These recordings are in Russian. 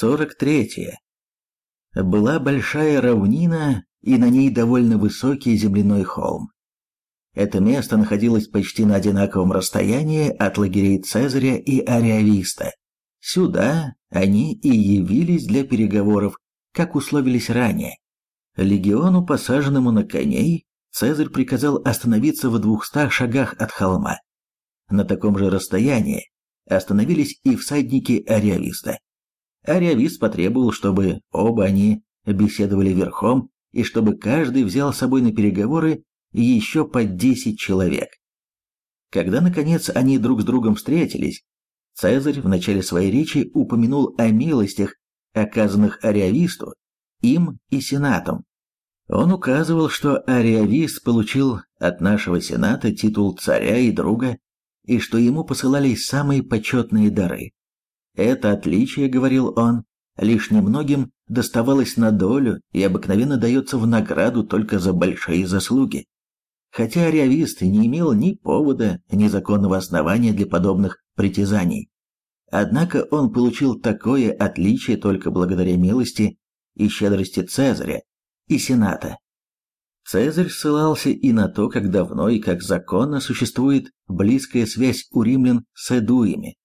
43. Была большая равнина и на ней довольно высокий земляной холм. Это место находилось почти на одинаковом расстоянии от лагерей Цезаря и Ариависта. Сюда они и явились для переговоров, как условились ранее. Легиону, посаженному на коней, Цезарь приказал остановиться в двухстах шагах от холма. На таком же расстоянии остановились и всадники Ариависта. Ариавист потребовал, чтобы оба они беседовали верхом и чтобы каждый взял с собой на переговоры еще по 10 человек. Когда, наконец, они друг с другом встретились, Цезарь в начале своей речи упомянул о милостях, оказанных Ариависту, им и Сенатом. Он указывал, что Ариавист получил от нашего Сената титул царя и друга, и что ему посылались самые почетные дары. Это отличие, говорил он, лишь немногим доставалось на долю и обыкновенно дается в награду только за большие заслуги. Хотя ариавист не имел ни повода, ни законного основания для подобных притязаний. Однако он получил такое отличие только благодаря милости и щедрости Цезаря и Сената. Цезарь ссылался и на то, как давно и как законно существует близкая связь у римлян с эдуями,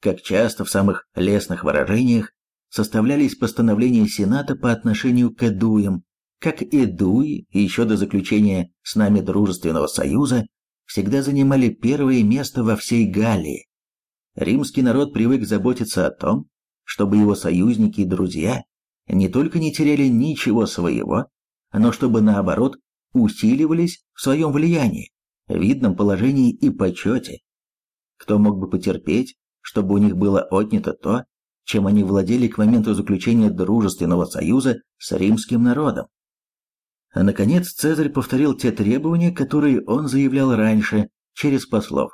как часто в самых лестных выражениях составлялись постановления Сената по отношению к эдуям, как эдуи, еще до заключения с нами дружественного союза, всегда занимали первое место во всей Галлии. Римский народ привык заботиться о том, чтобы его союзники и друзья не только не теряли ничего своего, но чтобы наоборот усиливались в своем влиянии, видном положении и почете. Кто мог бы потерпеть, чтобы у них было отнято то, чем они владели к моменту заключения дружественного союза с римским народом. А наконец Цезарь повторил те требования, которые он заявлял раньше, через послов.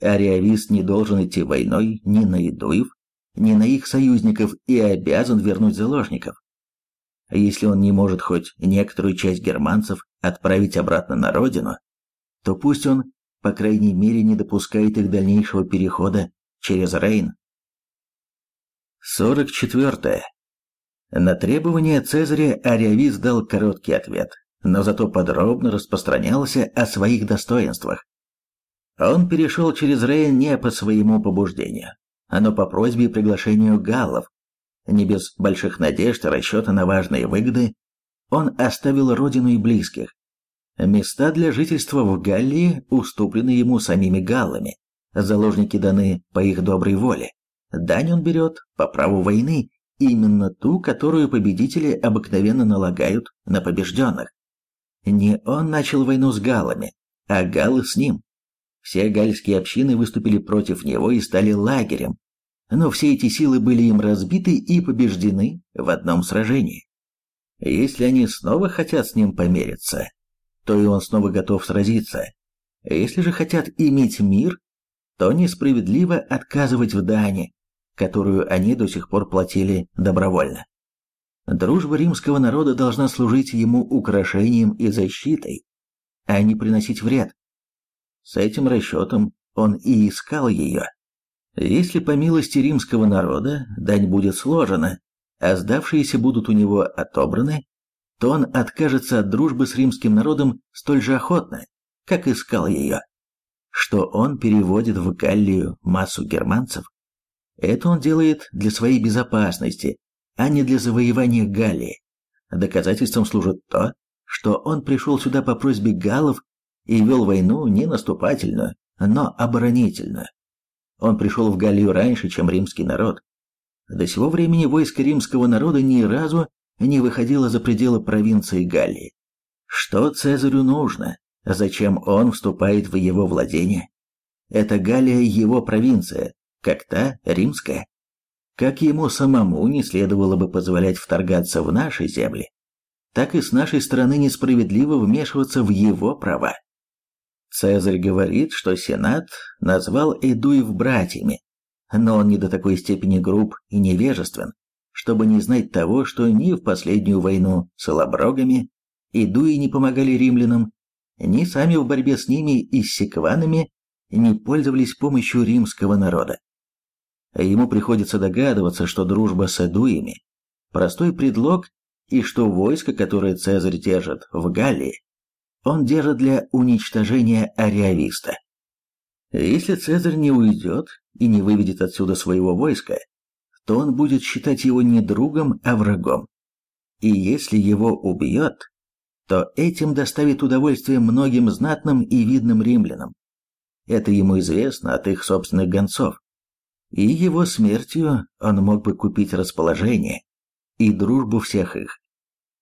Ариавист не должен идти войной ни на Идуев, ни на их союзников и обязан вернуть заложников. А если он не может хоть некоторую часть германцев отправить обратно на родину, то пусть он, по крайней мере, не допускает их дальнейшего перехода через Рейн. 44. На требование Цезаря Ариавис дал короткий ответ, но зато подробно распространялся о своих достоинствах. Он перешел через Рейн не по своему побуждению, но по просьбе и приглашению галлов. Не без больших надежд и расчета на важные выгоды, он оставил родину и близких. Места для жительства в Галлии уступлены ему самими галлами, заложники даны по их доброй воле. Дань он берет по праву войны, именно ту, которую победители обыкновенно налагают на побежденных. Не он начал войну с галлами, а галлы с ним. Все гальские общины выступили против него и стали лагерем, но все эти силы были им разбиты и побеждены в одном сражении. Если они снова хотят с ним помериться, то и он снова готов сразиться. Если же хотят иметь мир, то несправедливо отказывать в дане, которую они до сих пор платили добровольно. Дружба римского народа должна служить ему украшением и защитой, а не приносить вред. С этим расчетом он и искал ее. Если по милости римского народа дань будет сложена, а сдавшиеся будут у него отобраны, то он откажется от дружбы с римским народом столь же охотно, как искал ее. Что он переводит в Галлию массу германцев, это он делает для своей безопасности, а не для завоевания Галлии. Доказательством служит то, что он пришел сюда по просьбе галлов и вел войну не наступательную, но оборонительную. Он пришел в Галлию раньше, чем римский народ. До сего времени войско римского народа ни разу не выходило за пределы провинции Галлии. Что Цезарю нужно? Зачем он вступает в его владение? Это Галлия его провинция, как та римская. Как ему самому не следовало бы позволять вторгаться в наши земли, так и с нашей стороны несправедливо вмешиваться в его права. Цезарь говорит, что Сенат назвал Эдуев братьями, но он не до такой степени груб и невежествен, чтобы не знать того, что ни в последнюю войну с лаброгами Эдуи не помогали римлянам, ни сами в борьбе с ними и с секванами не пользовались помощью римского народа. ему приходится догадываться, что дружба с эдуями – простой предлог, и что войско, которое Цезарь держит в Галлии, он держит для уничтожения ариависта. Если Цезарь не уйдет и не выведет отсюда своего войска, то он будет считать его не другом, а врагом. И если его убьет, то этим доставит удовольствие многим знатным и видным римлянам. Это ему известно от их собственных гонцов. И его смертью он мог бы купить расположение и дружбу всех их.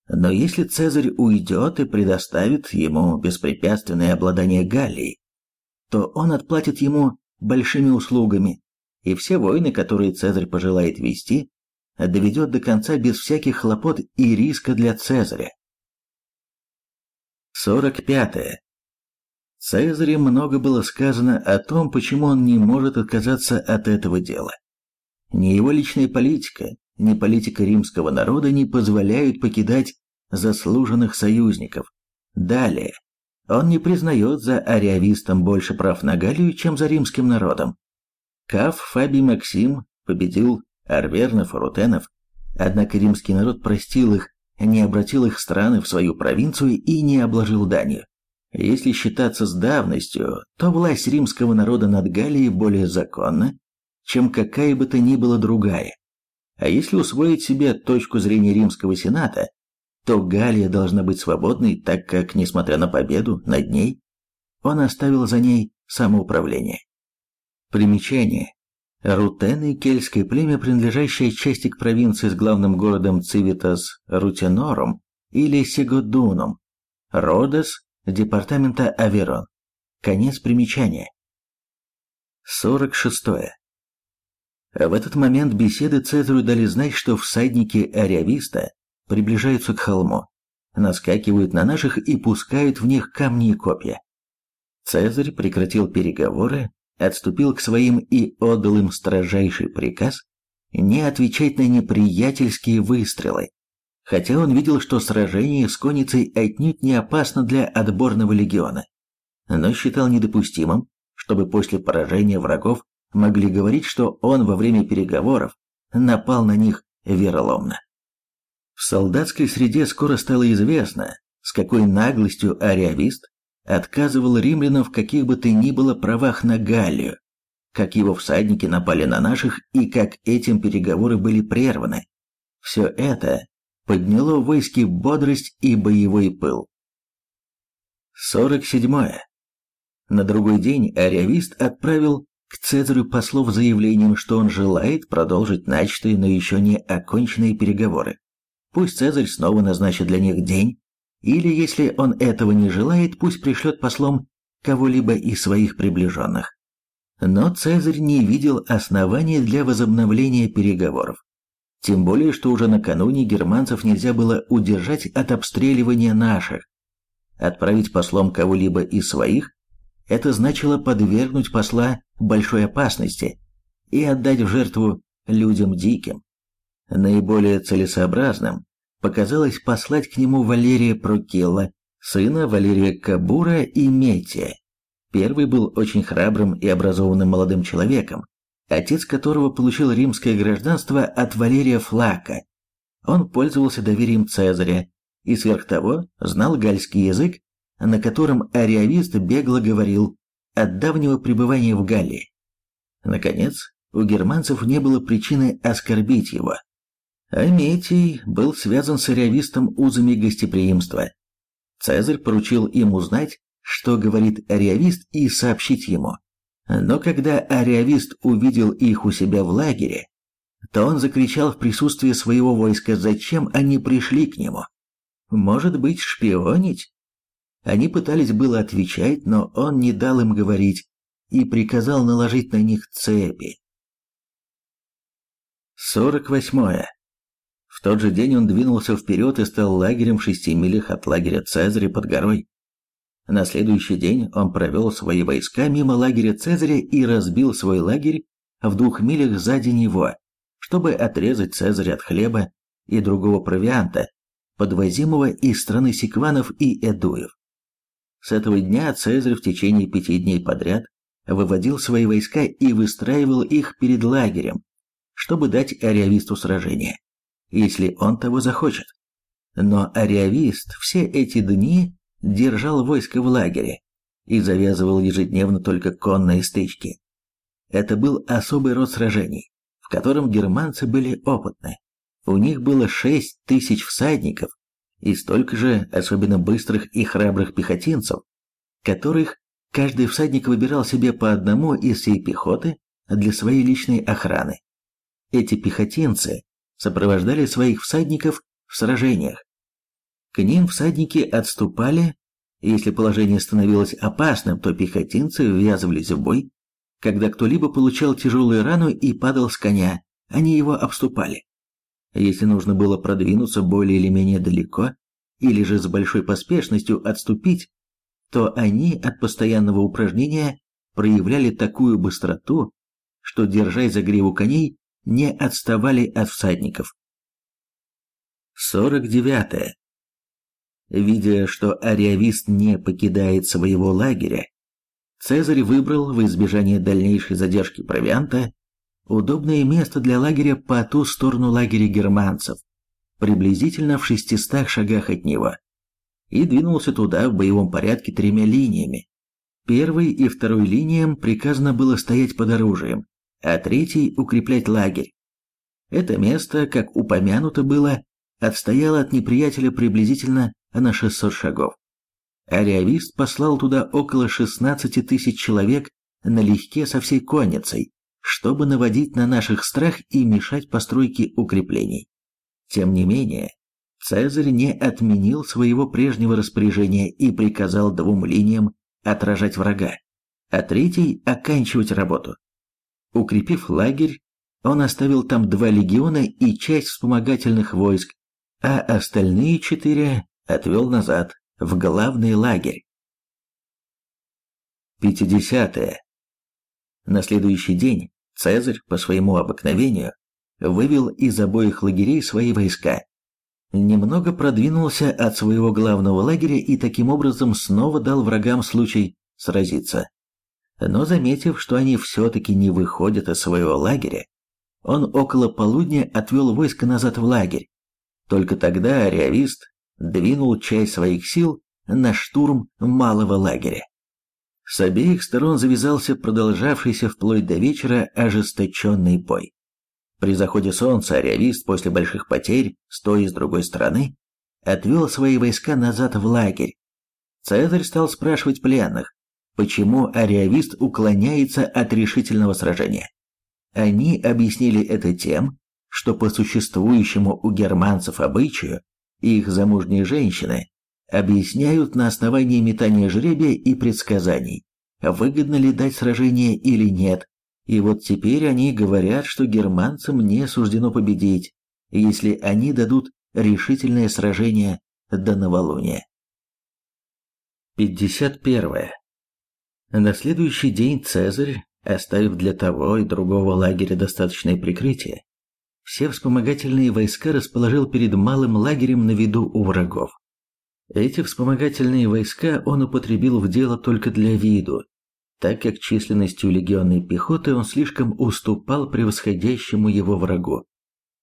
Но если Цезарь уйдет и предоставит ему беспрепятственное обладание Галлией, то он отплатит ему большими услугами, и все войны, которые Цезарь пожелает вести, доведет до конца без всяких хлопот и риска для Цезаря. 45. -е. Цезаре много было сказано о том, почему он не может отказаться от этого дела. Ни его личная политика, ни политика римского народа не позволяют покидать заслуженных союзников. Далее, он не признает за ариавистом больше прав на Галлию, чем за римским народом. Каф Фабий Максим победил Арвернов и Рутенов, однако римский народ простил их, не обратил их страны в свою провинцию и не обложил данью. Если считаться с давностью, то власть римского народа над Галлией более законна, чем какая бы то ни была другая. А если усвоить себе точку зрения римского сената, то Галия должна быть свободной, так как, несмотря на победу над ней, он оставил за ней самоуправление. Примечание. Рутены – кельтское племя, принадлежащее части к провинции с главным городом Цивитас Рутенорум или Сегодунум, Родос департамента Аверон. Конец примечания. 46. В этот момент беседы Цезарю дали знать, что всадники Ариависта приближаются к холму, наскакивают на наших и пускают в них камни и копья. Цезарь прекратил переговоры, отступил к своим и отдал им строжайший приказ не отвечать на неприятельские выстрелы, хотя он видел, что сражение с конницей отнюдь не опасно для отборного легиона, но считал недопустимым, чтобы после поражения врагов могли говорить, что он во время переговоров напал на них вероломно. В солдатской среде скоро стало известно, с какой наглостью ариавист отказывал римлянам в каких бы то ни было правах на Галлию, как его всадники напали на наших и как этим переговоры были прерваны. Все это подняло в войске бодрость и боевой пыл. 47. На другой день ариавист отправил к Цезарю послов заявлением, что он желает продолжить начатые, но еще не оконченные переговоры. Пусть Цезарь снова назначит для них день, или, если он этого не желает, пусть пришлет послом кого-либо из своих приближенных. Но Цезарь не видел основания для возобновления переговоров. Тем более, что уже накануне германцев нельзя было удержать от обстреливания наших. Отправить послом кого-либо из своих – это значило подвергнуть посла большой опасности и отдать в жертву людям диким. Наиболее целесообразным показалось послать к нему Валерия Прокилла, сына Валерия Кабура и Метия. Первый был очень храбрым и образованным молодым человеком, отец которого получил римское гражданство от Валерия Флака. Он пользовался доверием Цезаря и сверх того знал гальский язык, на котором ариавист бегло говорил от давнего пребывания в Галлии. Наконец, у германцев не было причины оскорбить его. Аметий был связан с ариавистом узами гостеприимства. Цезарь поручил им узнать, что говорит ариавист, и сообщить ему. Но когда ариавист увидел их у себя в лагере, то он закричал в присутствии своего войска, зачем они пришли к нему. Может быть, шпионить? Они пытались было отвечать, но он не дал им говорить и приказал наложить на них цепи. 48. Тот же день он двинулся вперед и стал лагерем в шести милях от лагеря Цезаря под горой. На следующий день он провел свои войска мимо лагеря Цезаря и разбил свой лагерь в двух милях сзади него, чтобы отрезать Цезаря от хлеба и другого провианта, подвозимого из страны Сикванов и Эдуев. С этого дня Цезарь в течение пяти дней подряд выводил свои войска и выстраивал их перед лагерем, чтобы дать ариависту сражение, если он того захочет. Но ариавист все эти дни держал войско в лагере и завязывал ежедневно только конные стычки. Это был особый род сражений, в котором германцы были опытны. У них было шесть тысяч всадников и столько же особенно быстрых и храбрых пехотинцев, которых каждый всадник выбирал себе по одному из всей пехоты для своей личной охраны. Эти пехотинцы сопровождали своих всадников в сражениях. К ним всадники отступали, если положение становилось опасным, то пехотинцы ввязывались в бой. Когда кто-либо получал тяжелую рану и падал с коня, они его обступали. Если нужно было продвинуться более или менее далеко, или же с большой поспешностью отступить, то они от постоянного упражнения проявляли такую быстроту, что, держась за гриву коней, не отставали от всадников. 49. Видя, что ариавист не покидает своего лагеря, Цезарь выбрал в избежание дальнейшей задержки провианта удобное место для лагеря по ту сторону лагеря германцев, приблизительно в 600 шагах от него, и двинулся туда в боевом порядке тремя линиями. Первой и второй линиям приказано было стоять под оружием, а третий – укреплять лагерь. Это место, как упомянуто было, отстояло от неприятеля приблизительно на 600 шагов. Ариавист послал туда около 16 тысяч человек налегке со всей конницей, чтобы наводить на наших страх и мешать постройке укреплений. Тем не менее, Цезарь не отменил своего прежнего распоряжения и приказал двум линиям отражать врага, а третий оканчивать работу. Укрепив лагерь, он оставил там два легиона и часть вспомогательных войск, а остальные четыре отвел назад, в главный лагерь. 50. -е. На следующий день Цезарь, по своему обыкновению, вывел из обоих лагерей свои войска. Немного продвинулся от своего главного лагеря и таким образом снова дал врагам случай сразиться. Но заметив, что они все-таки не выходят из своего лагеря, он около полудня отвел войско назад в лагерь. Только тогда ариавист двинул часть своих сил на штурм малого лагеря. С обеих сторон завязался продолжавшийся вплоть до вечера ожесточенный бой. При заходе солнца ариавист после больших потерь, стоя с другой стороны, отвел свои войска назад в лагерь. Цезарь стал спрашивать пленных, почему ариавист уклоняется от решительного сражения. Они объяснили это тем, что по существующему у германцев обычаю их замужние женщины объясняют на основании метания жребия и предсказаний, выгодно ли дать сражение или нет. И вот теперь они говорят, что германцам не суждено победить, если они дадут решительное сражение до новолуния. 51. На следующий день Цезарь, оставив для того и другого лагеря достаточное прикрытие, все вспомогательные войска расположил перед малым лагерем на виду у врагов. Эти вспомогательные войска он употребил в дело только для виду, так как численностью легионной пехоты он слишком уступал превосходящему его врагу.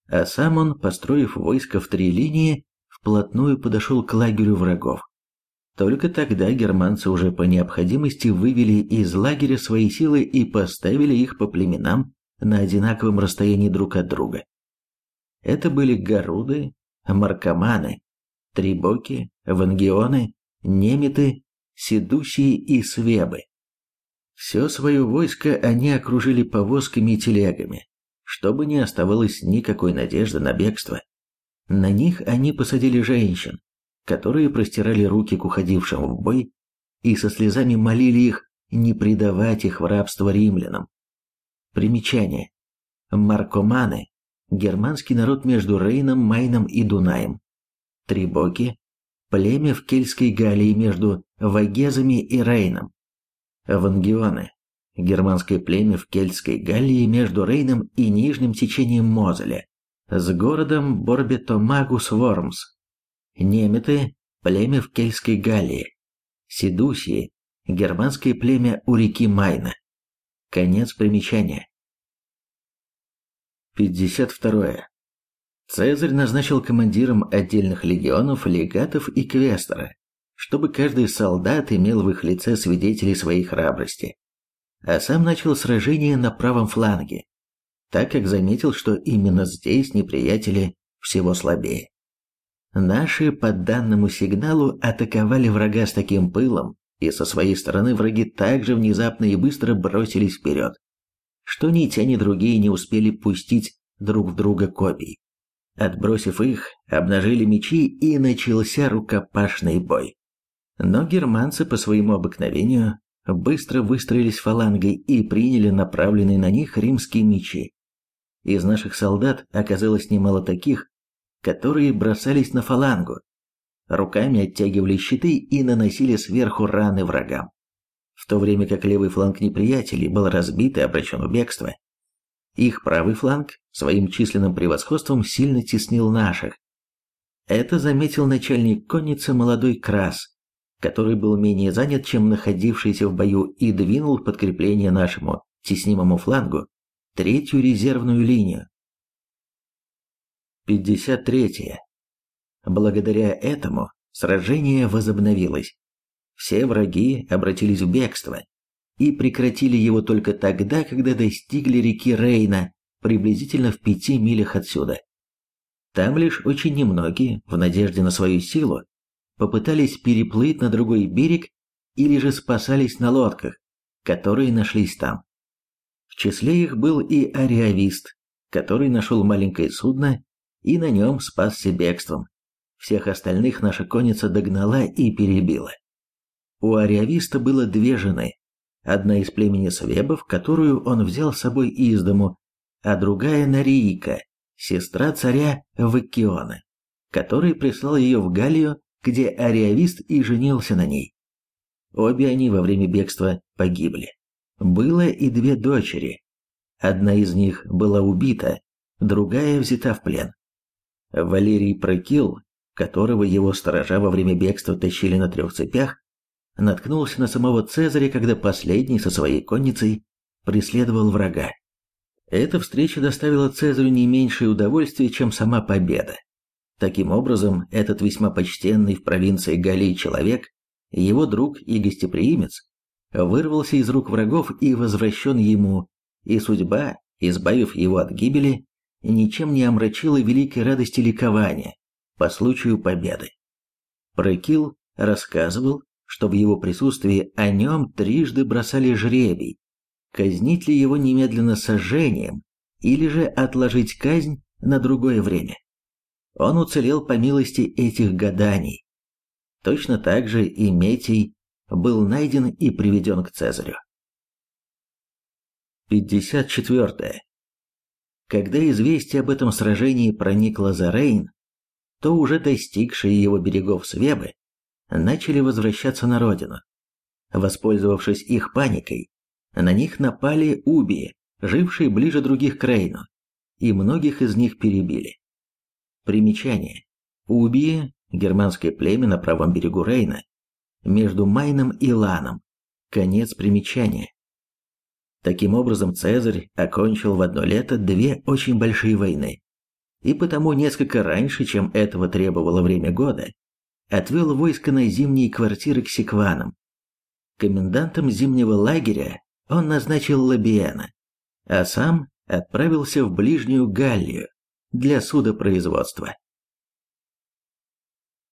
А сам он, построив войско в три линии, вплотную подошел к лагерю врагов. Только тогда германцы уже по необходимости вывели из лагеря свои силы и поставили их по племенам на одинаковом расстоянии друг от друга. Это были Горуды, Маркоманы, Трибоки, Вангионы, Немиты, Седусии и Свебы. Все свое войско они окружили повозками и телегами, чтобы не оставалось никакой надежды на бегство. На них они посадили женщин, которые простирали руки к уходившим в бой и со слезами молили их не предавать их в рабство римлянам. Примечание. Маркоманы – германский народ между Рейном, Майном и Дунаем. Трибоки – племя в Кельтской Галлии между Вагезами и Рейном. Вангионы – германское племя в Кельтской Галлии между Рейном и нижним течением Мозеля, с городом Борбетомагус-Вормс. Неметы – племя в Кельтской Галлии. Седусии – германское племя у реки Майна. Конец примечания. 52. Цезарь назначил командиром отдельных легионов, легатов и квестора, чтобы каждый солдат имел в их лице свидетелей своей храбрости, а сам начал сражение на правом фланге, так как заметил, что именно здесь неприятели всего слабее. Наши по данному сигналу атаковали врага с таким пылом, и со своей стороны враги также внезапно и быстро бросились вперед, что ни те, ни другие не успели пустить друг в друга копий. Отбросив их, обнажили мечи и начался рукопашный бой. Но германцы по своему обыкновению быстро выстроились фалангой и приняли направленные на них римские мечи. Из наших солдат оказалось немало таких, которые бросались на фалангу, руками оттягивали щиты и наносили сверху раны врагам. В то время как левый фланг неприятелей был разбит и обращен в бегство, их правый фланг своим численным превосходством сильно теснил наших. Это заметил начальник конницы молодой Крас, который был менее занят, чем находившийся в бою, и двинул подкрепление нашему теснимому флангу третью резервную линию. 53. Благодаря этому сражение возобновилось. Все враги обратились в бегство и прекратили его только тогда, когда достигли реки Рейна, приблизительно в пяти милях отсюда. Там лишь очень немногие, в надежде на свою силу, попытались переплыть на другой берег или же спасались на лодках, которые нашлись там. В числе их был и ариавист, который нашел маленькое судно и на нем спасся бегством. Всех остальных наша конница догнала и перебила. У ариависта было две жены, одна из племени Свебов, которую он взял с собой из дому, а другая Нарийка, сестра царя Ваккиона, который прислал ее в Галлию, где ариавист и женился на ней. Обе они во время бегства погибли. Было и две дочери. Одна из них была убита, другая взята в плен. Валерий Прокил, которого его сторожа во время бегства тащили на трех цепях, наткнулся на самого Цезаря, когда последний со своей конницей преследовал врага. Эта встреча доставила Цезарю не меньшее удовольствие, чем сама победа. Таким образом, этот весьма почтенный в провинции Галлии человек, его друг и гостеприимец, вырвался из рук врагов и возвращен ему, и судьба, избавив его от гибели, ничем не омрачила великой радости ликования по случаю победы. Прокил рассказывал, что в его присутствии о нем трижды бросали жребий, казнить ли его немедленно сожжением или же отложить казнь на другое время. Он уцелел по милости этих гаданий. Точно так же и Метий был найден и приведен к Цезарю. 54. Когда известие об этом сражении проникло за Рейн, то уже достигшие его берегов Свебы начали возвращаться на родину. Воспользовавшись их паникой, на них напали убии, жившие ближе других к Рейну, и многих из них перебили. Примечание. Убии – германское племя на правом берегу Рейна, между Майном и Ланом. Конец примечания. Таким образом, Цезарь окончил в одно лето две очень большие войны, и потому несколько раньше, чем этого требовало время года, отвел войско на зимние квартиры к Секванам. Комендантом зимнего лагеря он назначил Лабиена, а сам отправился в ближнюю Галлию для судопроизводства.